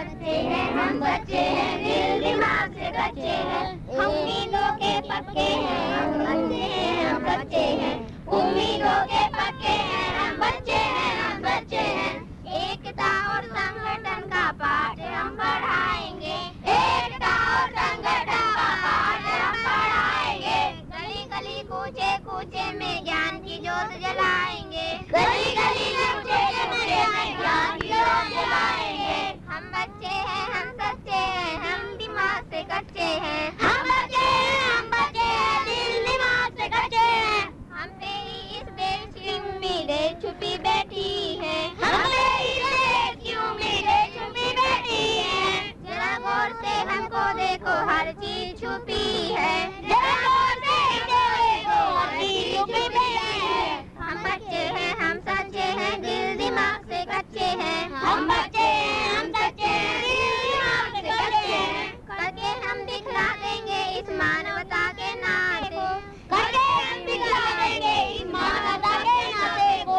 बच्चे हैं, हम बच्चे हैं, दिल दिमाग से कच्चे हैं। हम उम्मीदों के पक्के हैं, हम बच्चे हैं, हम बच्चे हैं। उम्मीदों के पक्के हैं, हम बच्चे हैं, हम बच्चे हैं। एकता और संगठन का पाठ हम पढ़ाएँगे। एकता और संगठन का पाठ हम पढ़ाएँगे। गली गली कूचे कूचे में ज्ञान की जोत जलाएँगे। गली गली कूचे कूचे में ज्ञान की जोत जलाएँगे। हम बच्चे हैं हम सच्चे हैं हम दिमाग से कच्चे हैं। हम बच्चे हैं हम बच्चे हैं दिल दिमाग से कच्चे हैं। हम पे इस देश की उम्मीदें छुपी बैठी हैं। हम पे इस की उम्मीदें छुपी बैठी हैं। जरा गौर से हमको देखो हर चीज़ छुपी है। जरा गौर से हमको देखो हर चीज़ छुपी बैठी है। हम बच्चे हैं हम सच्चे हैं दिल दिमाग से कच्चे हैं। हम बच्चे हैं हम सच्चे हैं दिल दिमाग से कच्चे हैं करके हम दिखला देंगे इस मानवता के नाते करके हम दिखला देंगे इस मानवता के नाते को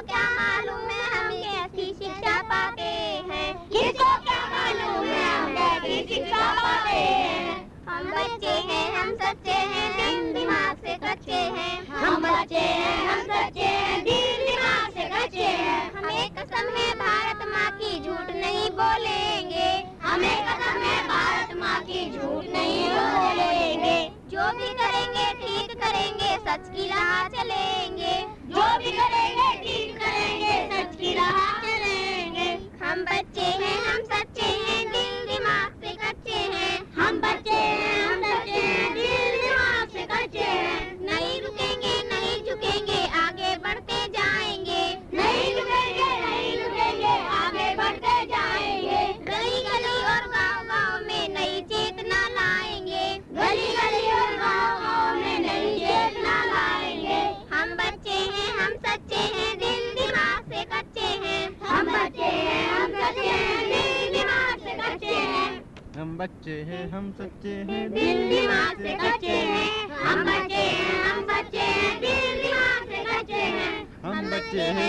क्या मालूम है हम कैसी शिक्षा पाते हैं? किसको क्या मालूम है हम कैसी शिक्षा पाते हैं? हम बच्चे हैं, हम सच्चे हैं दिल दिमाग से कच्चे हैं। हम बच्चे हैं, हम सच्चे हैं दिल दिमाग से कच्चे हैं। हमें कसम है, भारत माँ की झूठ नहीं बोलेंगे। हमें कसम है, भारत माँ की झूठ नहीं बोलेंगे। जो भी करेंगे, ठीक करेंगे, सच की राह चलेंगे। जो भी करेंगे, ठीक की चलेंगे हम बच्चे हैं। बच्चे हैं, हम सच्चे हैं। दिल दिमाग से कच्चे हैं, हम बच्चे हैं, हम बच्चे हैं। दिल दिमाग से कच्चे हैं, हम बच्चे हैं।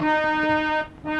Thank you.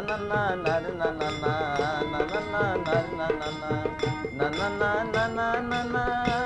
na na na na na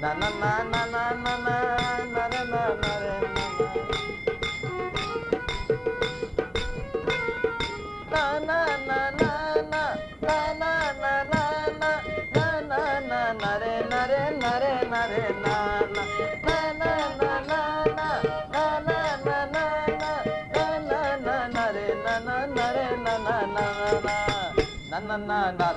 na na na na na na na na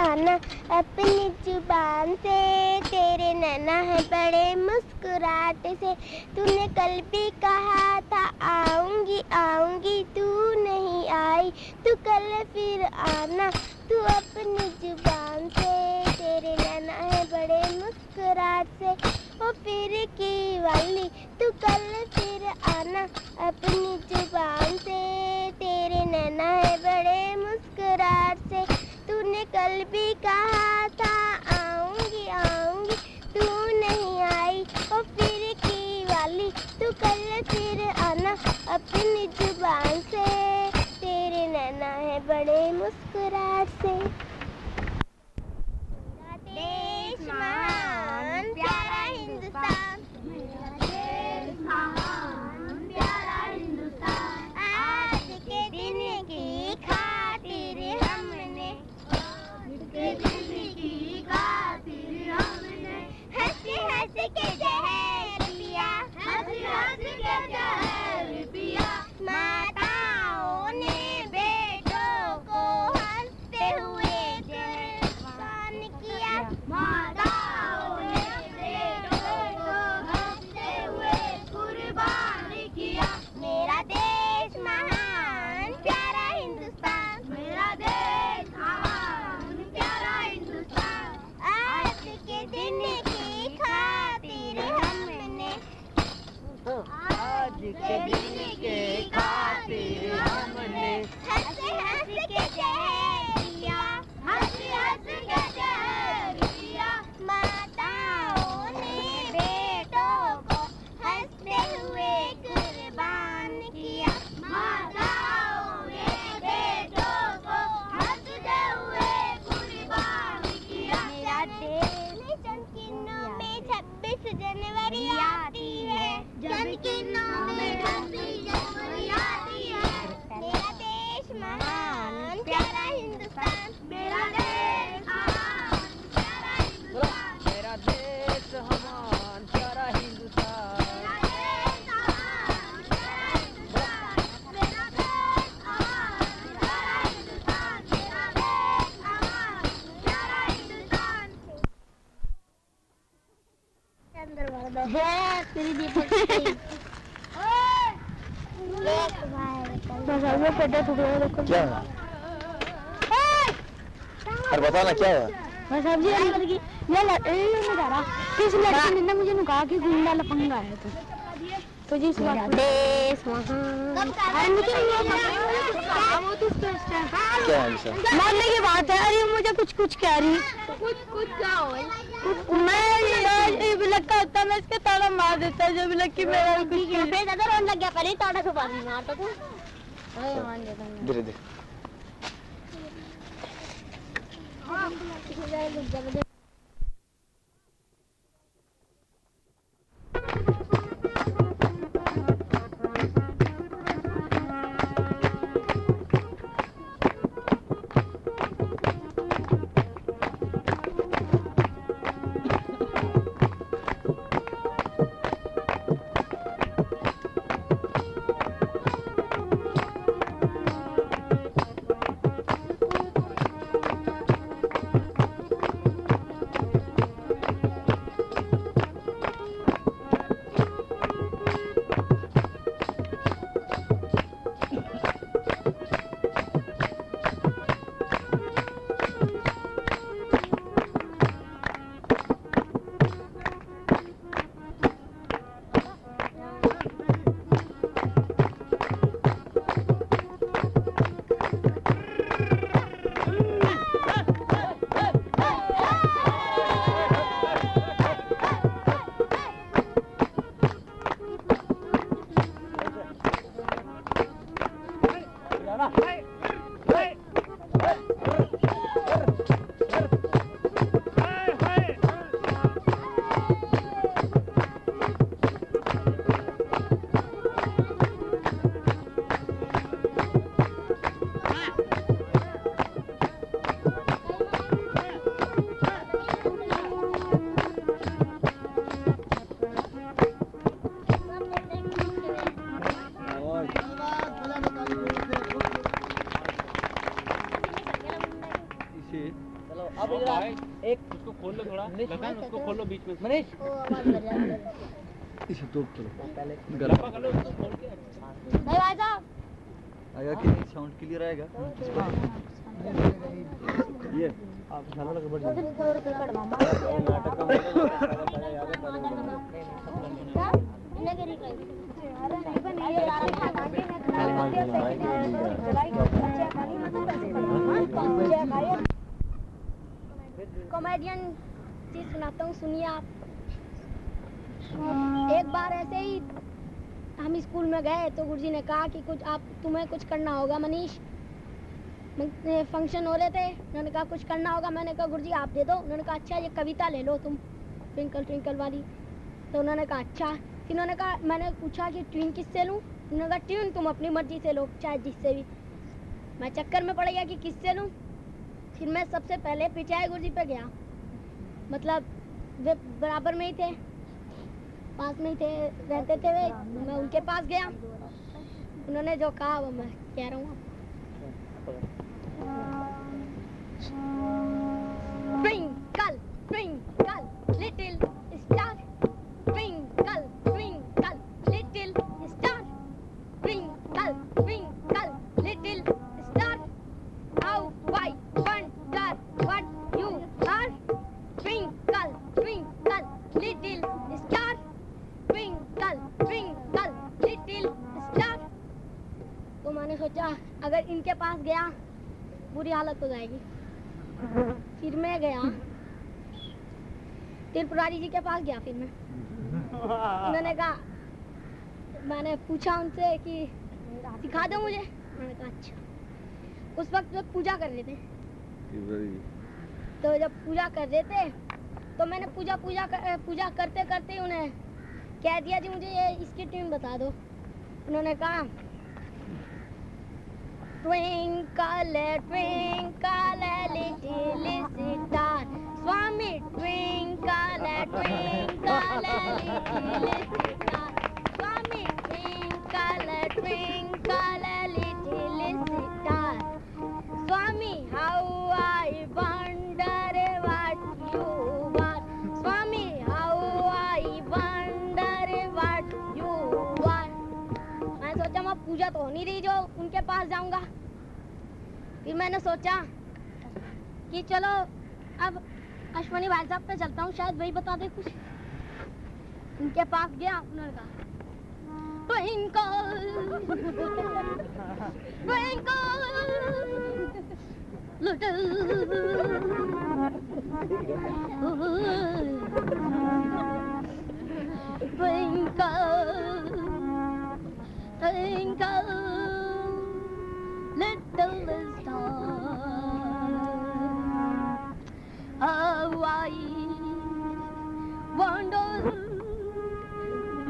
आना, अपनी ज़ुबान से। तेरे नैना है बड़े मुस्कुराट से। तूने कल भी कहा था, आऊँगी आऊँगी, तू नहीं आई। तू कल फिर आना तू अपनी ज़ुबान से, तेरे नैना है बड़े मुस्कुराहट से। ओ फिर की वाली, तू कल फिर आना अपनी ज़ुबान से। तेरे नैना है बड़े मुस्कुराहट से। तूने कल भी कहा था, आऊँगी आऊँगी, तू नहीं आई। ओ फिर की वाली, तू कल फिर आना अपनी ज़ुबान से। नैना है बड़े मुस्कुराहट से। देश महान प्यारा हिंदुस्तान। आज के दिन की खातिर के दिन की खातिर हमने हंस हंस के जहर पिया। के जहर पिया। क्या हुआ अरे बता ना क्या? हुआ? मैं सब्ज़ी ये मैं जा रहा। किस लड़की ने ना मुझे नु कहा कि गुंडा लफंगा है तो? तो जिस बात देश महान अरे मुझे वो तो स्पष्ट है। क्या है ऐसा? मानने की बात है अरे मुझे कुछ कुछ कह रही। कुछ कुछ क्या हो मैं ये बिलक का होता मैं इसके ताड़ा मार देता जो बिलक की मेरा कुछ फिर ज़्यादा रोन लग गया पहले ताड़ा छुपा दी मारता तू। अरे मान देता हूँ धीरे धीरे लखन उसको खोलो बीच में मनीष। इसे तो पहले लपा कर लो उसको खोल के। आएगा कि साउंड क्लियर आएगा? ये। आप झाला लगा बढ़ हम स्कूल में गए तो गुरुजी ने कहा कि कुछ आप, तुम्हें कुछ करना होगा मनीष। फ़ंक्शन हो रहे थे, उन्होंने कहा, कुछ करना होगा। मैंने कहा, गुरुजी, आप दे दो। उन्होंने कहा अच्छा ये कविता ले लो तुम ट्विंकल ट्विंकल वाली। तो उन्होंने कहा अच्छा। फिर उन्होंने कहा, मैंने पूछा कि ट्यून किससे लूँ? उन्होंने कहा ट्यून तुम अपनी मर्ज़ी से लो, चाहे जिससे भी। मैं चक्कर में पड़ गया कि किससे लूँ। फिर मैं सबसे पहले पिचाई गुरुजी पे गया। मतलब वे बराबर में ही थे। पास में ही थे रहते थे वे। मैं उनके पास गया। उन्होंने जो कहा वो मैं कह रहा हूँ। Twinkle, twinkle, little गया बुरी हालत हो जाएगी। फिर मैं गया। त्रिपुरारी जी के पास गया फिर मैं। उन्होंने कहा मैंने पूछा उनसे कि सिखा दो मुझे? उन्होंने कहा अच्छा। उस वक्त जब पूजा कर रहे थे। तो जब पूजा कर रहे थे तो मैंने पूजा पूजा कर, पूजा करते करते उन्हें कह दिया जी मुझे ये इसकी ट्यून बता दो। उन्होंने कहा Twinkle, twinkle, little star. Swami, twinkle, twinkle, little star. Swami, twinkle, twinkle, little star. Swami, how I wonder what you are. Swami, how I wonder what you are. मैं सोचा मैं पूजा तो हो नहीं रही जो उनके पास जाऊँगा। फिर मैंने सोचा कि चलो अब अश्वनी भाई साहब पे चलता हूँ शायद वही बता दे कुछ। उनके पास गया उन्होंने कहा Twinkle, twinkle, twinkle, little star. How I wonder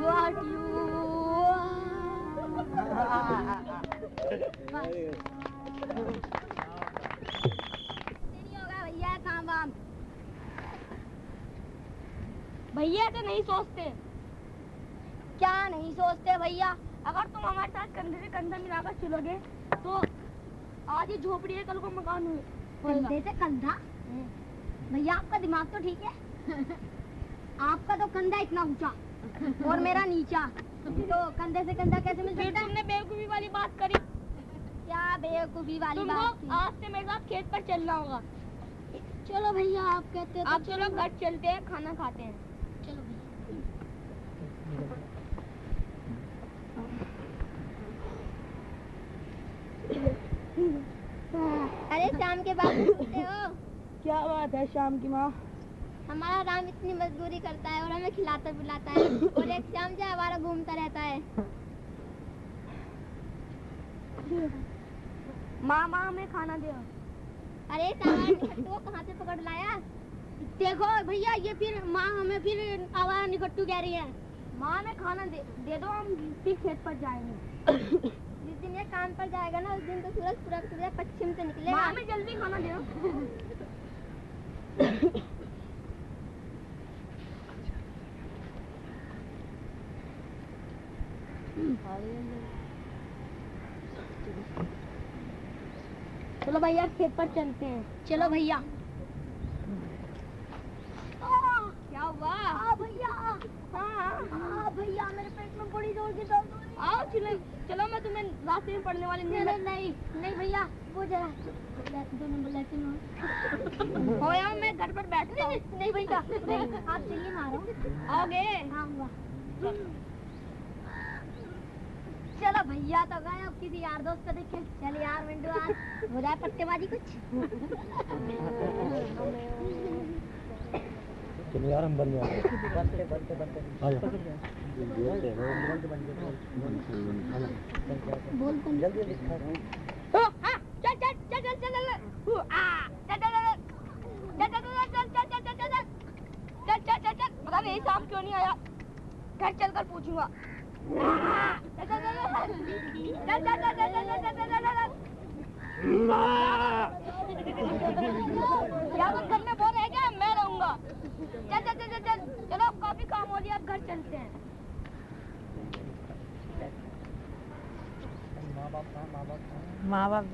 what you are. भैया काम भैया तो नहीं सोचते क्या नहीं सोचते भैया अगर तुम हमारे साथ कंधे से कंधा मिलाकर चलोगे तो आज ये झोपड़ी है कल को मकान हुए। कंधे से कंधा भैया आपका दिमाग तो ठीक है? आपका तो कंधा इतना ऊँचा और मेरा नीचा। तो कंधे से कंधा कैसे मिल सकता है? तुमने बेवकूफ़ी वाली बात करी। क्या बेवकूफ़ी वाली बात आज से मेरे साथ खेत पर चलना होगा। चलो भैया आप कहते हैं तो आप चलो। घर चलते हैं खाना खाते हैं चलो भैया अरे शाम के बाद हो क्या बात है शाम की माँ? हमारा राम इतनी मजदूरी करता है और हमें खिलाता पिलाता है और एक शाम से हमारा घूमता रहता है। माँ माँ हमें खाना दे। अरे सामान कहाँ से पकड़ लाया? देखो भैया ये फिर माँ हमें फिर आवारा निकट्टू कह रही है। माँ हमें खाना दे दे दो हम फिर खेत पर जाएँगे। काम पर जाएगा ना उस दिन तो सूरज पूरा सूरज पश्चिम से निकलेगा। हमें जल्दी खाना दे चलो भैया खेत पर चलते हैं। चलो भैया। क्या हुआ? हाँ भैया। हाँ। भैया मेरे पेट में बड़ी ज़ोर की दर्द हो है। आओ चलो चलो मैं तुम्हें रास्ते में पड़ने वाली नहीं नहीं नहीं नहीं भैया वो जरा ले- दो नंबर लेते हैं। हो या मैं घर पर बैठता नहीं हूँ। नहीं भैया नहीं आप चाहिए मारो। आओगे? हाँ हुआ। चलो भैया तो गए अब किसी यार दोस्त को देखे। चल यार मिंटू आज हो जाए पत्तेबाजी कुछ? चलो यार हम बन जाए पता नहीं साहब क्यों नहीं आया घर चल कर पूछूँगा क्या तुम घर में बोल रहे क्या मैं रहूँगा चल चल चल चल चलो काफ़ी काम हो गया घर चलते हैं माँ बाप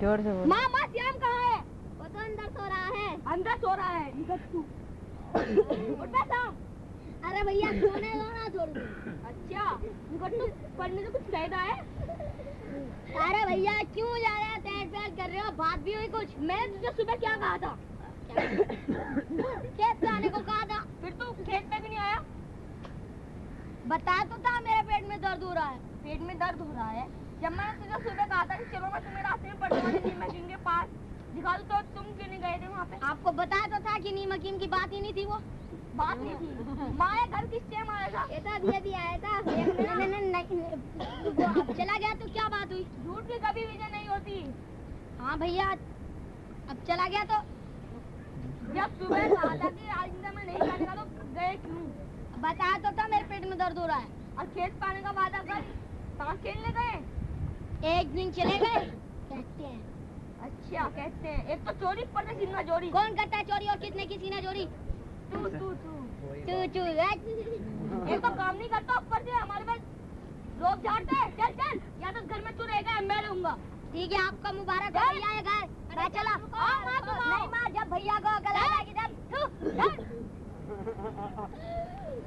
ज़ोर से बोल माँ माँ श्याम कहाँ है वो तो अंदर सो रहा है अंदर सो रहा है निकल तू उठ बे श्याम अरे भैया सोने दो ना थोड़ी अच्छा निकल तू पढ़ने से कुछ फ़ायदा है अरे भैया क्यों जा रहे हैं तैर पैर कर रहे हो बात भी हुई कुछ मैंने तुझे सुबह क्या कहा था खेत आने को कहा था, फिर तू खेत पे भी नहीं आया। बताया तो था मेरे पेट में दर्द हो रहा है। पेट में दर्द हो रहा है। जब मैंने तुझे सुबह कहा था कि चलो मैं तुम्हें रास्ते में पढ़ने वाली नीम हकीम के पास दिखा दूँ तो तुम क्यों नहीं गए थे वहाँ पे? आपको बताया तो था कि नीम हकीम की बात ही नहीं थी वो। बात नहीं थी। माया घर किस टाइम आया था ये तो अभी अभी आया था नहीं नहीं नहीं चला गया तो क्या बात हुई? झूठ की कभी विजय नहीं होती। हाँ भैया अब चला गया तो जब सुबह कहा था कि आइंदा में नहीं जाने का तो गए क्यों? बताया तो था मेरे पेट में दर्द हो रहा है। और खेत पाने का वादा कर कहाँ खेलने गए? एक दिन चले गए। कहते हैं। अच्छा कहते हैं। एक तो चोरी पर सीना चोरी कौन करता है चोरी और कितने की सीना चोरी तू तू तू। तू तू एक तो काम नहीं करता ऊपर से हमारे पास लोग झाड़ते हैं। चल चल। या तो घर में तू रहेगा मैं रहूँगा। ठीक है आपका मुबारक हो भैया ये घर। मैं चला। नहीं मार जब भैया को अकल आ जाएगी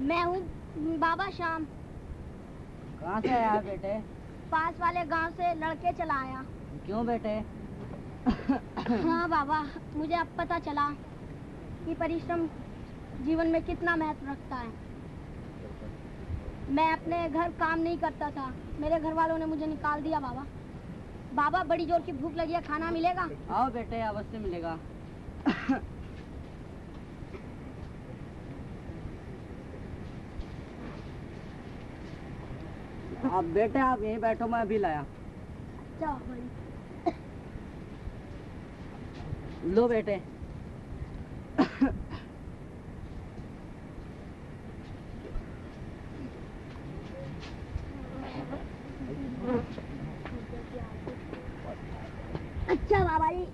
मैं हूँ बाबा श्याम। कहाँ से आया बेटे? पास वाले गाँव से लड़के चला आया। क्यों बेटे? हाँ बाबा मुझे अब पता चला कि परिश्रम जीवन में कितना महत्व रखता है। मैं अपने घर काम नहीं करता था। मेरे घर वालों ने मुझे निकाल दिया बाबा। बाबा बड़ी ज़ोर की भूख लगी है खाना मिलेगा? आओ बेटे अवश्य मिलेगा। आप बेटे आप यहीं बैठो मैं अभी लाया। अच्छा लो बेटे। अच्छा बाबा जी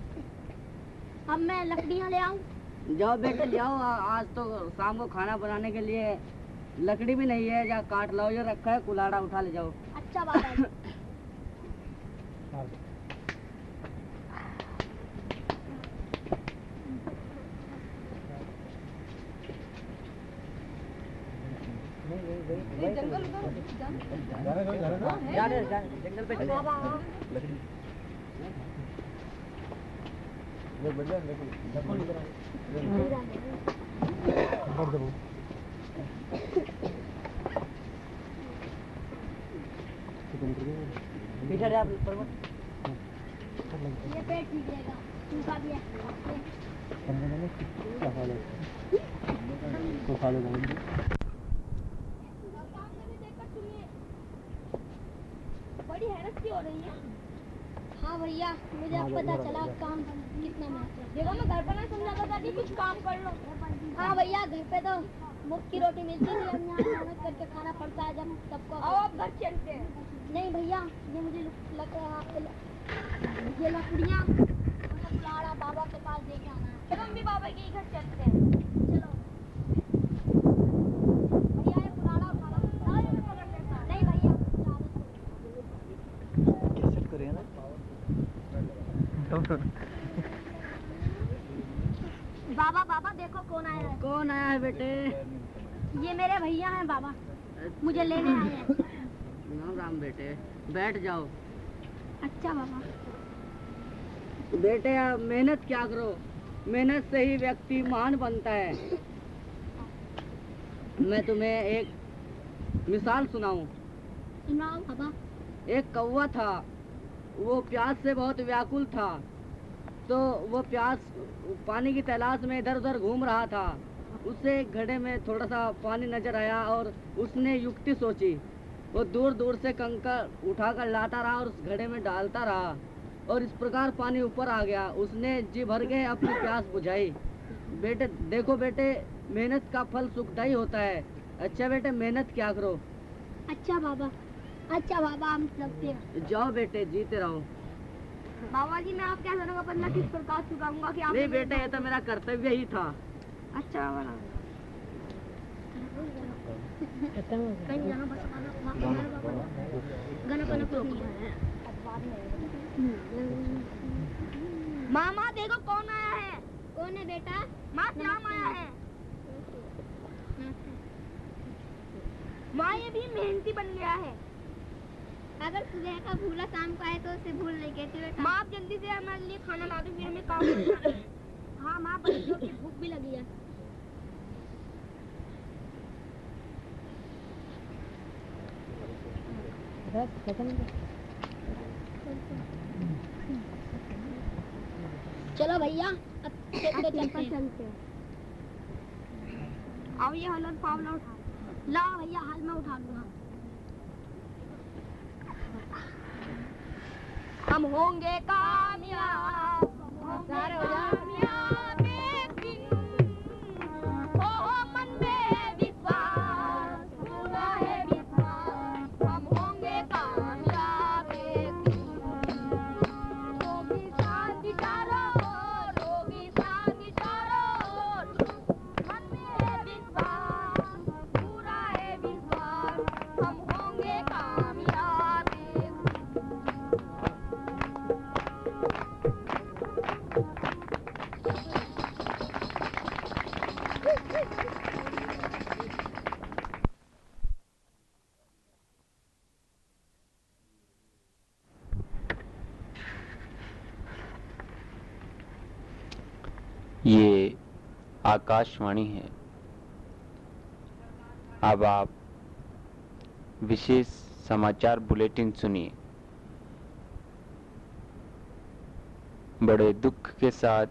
अब मैं लकड़ियाँ ले आऊँ। जाओ बेटे जाओ आ- आज तो शाम को खाना बनाने के लिए लकड़ी भी नहीं है जा काट लाओ जो रखा है कुलाड़ा उठा ले जाओ। अच्छा बाबा जी जाने जाने जंगल पे चले पीछे जा पर्वत ये पेट ठीक रहेगा सूखा भी है। करने देखकर सुनिए बड़ी हैरत सी हो रही है। हाँ भैया, मुझे अब पता चला काम कितना महत्व देखो, मैं घर पर ना समझाता था कि कुछ काम कर लो। हाँ भैया, घर पे तो मुफ़्त की रोटी मिलती थी हम यहाँ मेहनत करके खाना पड़ता है जब सबको आप घर चलते हैं। नहीं भैया ये मुझे लग रहा है ये लकड़ियाँ मतलब पुराना बाबा के पास देके आना है। चलो हम भी बाबा के घर चलते हैं। चलो। बाबा बाबा देखो कौन आया है। कौन आया है बेटे? ये मेरे भैया हैं बाबा। मुझे लेने आए हैं। राम राम बेटे बैठ जाओ। अच्छा बाबा। बेटे आप मेहनत क्या करो? मेहनत से ही व्यक्ति महान बनता है। मैं तुम्हें एक मिसाल सुनाऊं। सुनाओ बाबा। एक कौवा था। वो प्यास से बहुत व्याकुल था। तो वो प्यास पानी की तलाश में इधर उधर घूम रहा था। उसे घड़े में थोड़ा सा पानी नज़र आया और उसने युक्ति सोची। वो दूर दूर से कंकर उठाकर लाता रहा और उस घड़े में डालता रहा और इस प्रकार पानी ऊपर आ गया। उसने जी भर के अपनी प्यास बुझाई। बेटे देखो बेटे मेहनत का फल सुखदाई होता है। अच्छा बेटे मेहनत क्या करो? अच्छा बाबा अच्छा बाबा हम लगते हैं जाओ बेटे जीते रहो। बाबा जी मैं आप क्या करूँगा पर मैं किस प्रकार चुकाऊँगा कि आप नहीं बेटा ये तो मेरा कर्तव्य ही था। अच्छा बाबा कहीं यहाँ बस गाना गाना गाना मामा देखो कौन आया है। कौन है बेटा? माँ श्याम आया है। माँ ये भी मेहनती बन गया है। अगर सुबह का भूला शाम को आए तो उसे भूल नहीं कहते बेटा माँ आप जल्दी से हमारे लिए खाना ला दो फिर हमें काम करना है। हाँ माँ बच्चों की भूख भी लगी है। चलो भैया अब चलते हैं। आओ ये हल और पावला उठा। ला भैया हाल में उठा लूँगा हम होंगे कामयाब। आकाशवाणी है। अब आप विशेष समाचार बुलेटिन सुनिए। बड़े दुख के साथ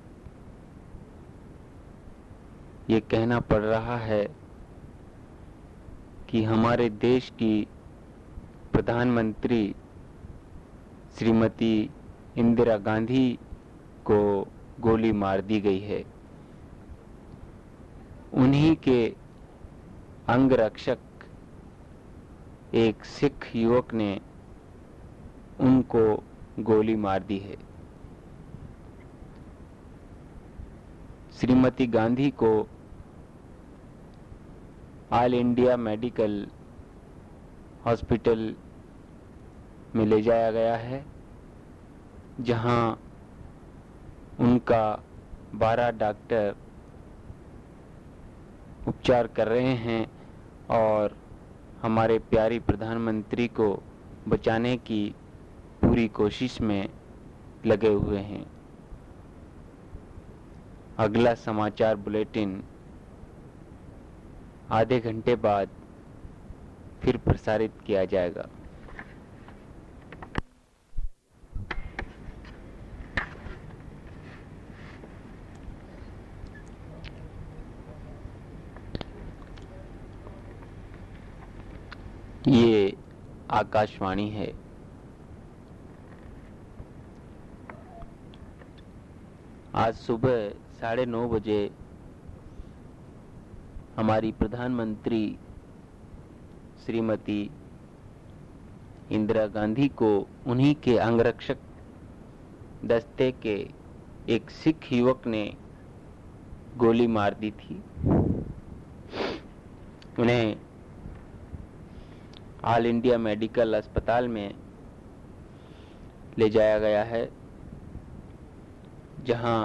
ये कहना पड़ रहा है कि हमारे देश की प्रधानमंत्री श्रीमती इंदिरा गांधी को गोली मार दी गई है। उन्हीं के अंगरक्षक एक सिख युवक ने उनको गोली मार दी है। श्रीमती गांधी को ऑल इंडिया मेडिकल हॉस्पिटल में ले जाया गया है, जहाँ उनका 12 डॉक्टर उपचार कर रहे हैं और हमारे प्यारी प्रधानमंत्री को बचाने की पूरी कोशिश में लगे हुए हैं। अगला समाचार बुलेटिन। आधे घंटे बाद फिर प्रसारित किया जाएगा। ये आकाशवाणी है। आज सुबह साढ़े नौ बजे हमारी प्रधानमंत्री श्रीमती इंदिरा गांधी को उन्हीं के अंगरक्षक दस्ते के एक सिख युवक ने गोली मार दी थी। उन्हें ऑल इंडिया मेडिकल अस्पताल में ले जाया गया है, जहाँ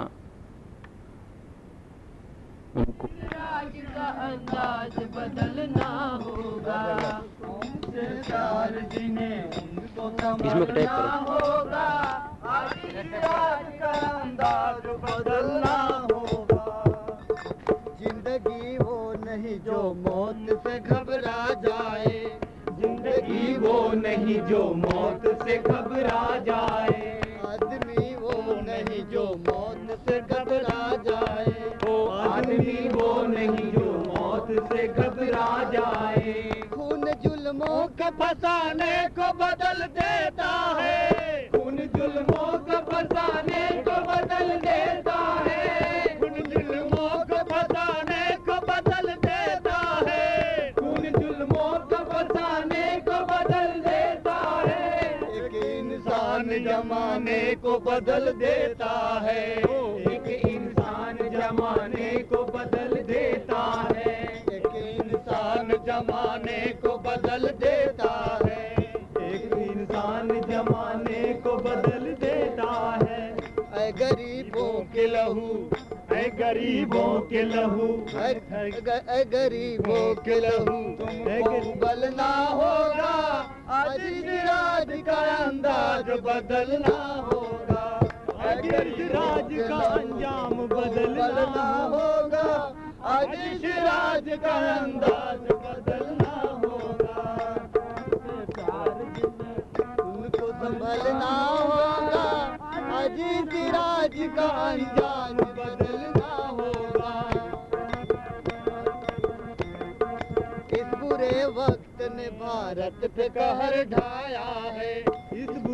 उनको अंदाज बदलना होगा इसमें समझना करो। होगा अंदाज बदलना होगा ज़िंदगी वो नहीं जो मौत से घबरा नहीं जो मौत से घबरा जाए। आदमी वो नहीं जो मौत से घबरा जाए। वो आदमी वो नहीं जो मौत से घबरा जाए। खून जुल्मों के फसाने को बदल देता है। खून जुल्मों के फसाने को बदल देता है। एक इंसान जमाने को बदल देता है। एक इंसान जमाने को बदल देता है। एक इंसान जमाने को बदल देता है। ऐ गरीबों के लहू, ऐ गरीबों के लहू, ऐ गरीबों के लहू, तुमको उबलना होगा। आज राज का अंदाज बदलना होगा। राज का अंजाम बदलना होगा। आज इस राज का अंदाज बदलना होगा। उनको संभलना होगा। आज इस राज का अंजाम बदलना होगा। इस बुरे वक्त ने भारत पे कहर ढाया है।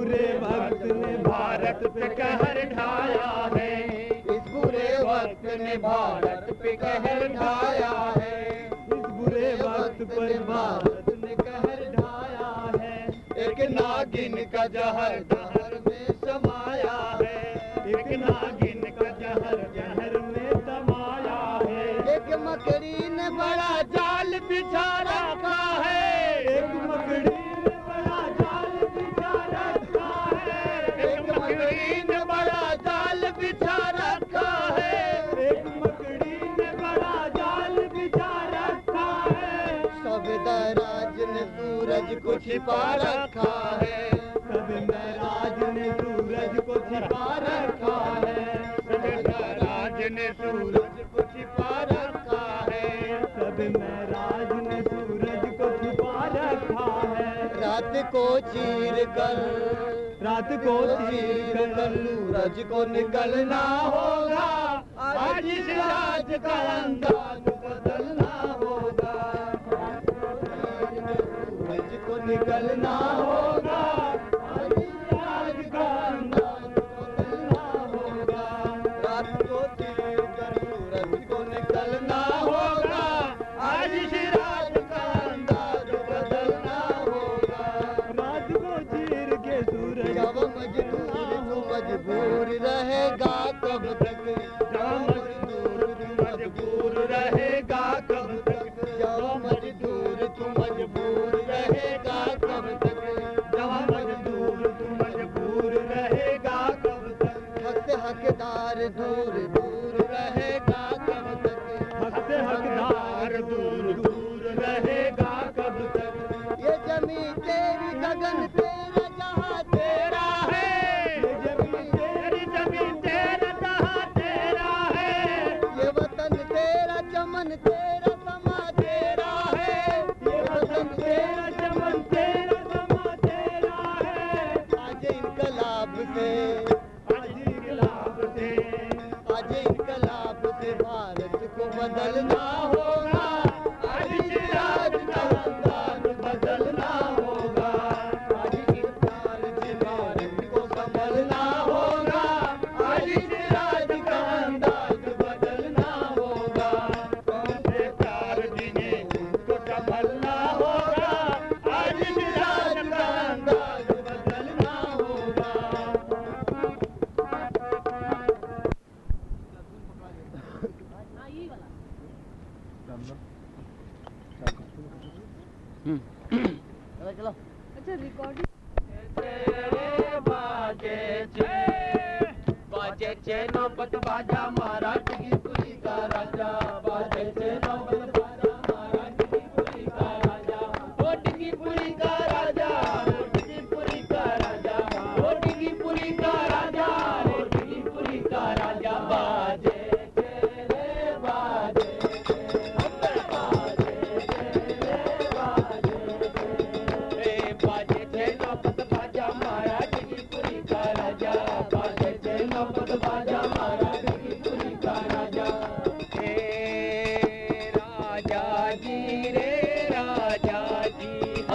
बुरे वक्त ने भारत पे कहर ढाया है। इस बुरे वक्त ने भारत पे कहर ढाया है। इस बुरे वक्त पर भारत ने कहर ढाया है। एक नागिन का जहर जहर में समाया है। एक नागिन का जहर जहर में समाया है। एक मकड़ी ने बड़ा जाल बिछा रखा है। को छिपा रखा है। सब महराज ने सूरज को छिपा रखा है। सवेदराज ने सूरज को छिपा रखा है। सब महराज ने सूरज को छिपा रखा है। रात को चीर कर, रात को चीर कर, सूरज को निकलना होगा। आज इस राज का अंदाज निकलना होगा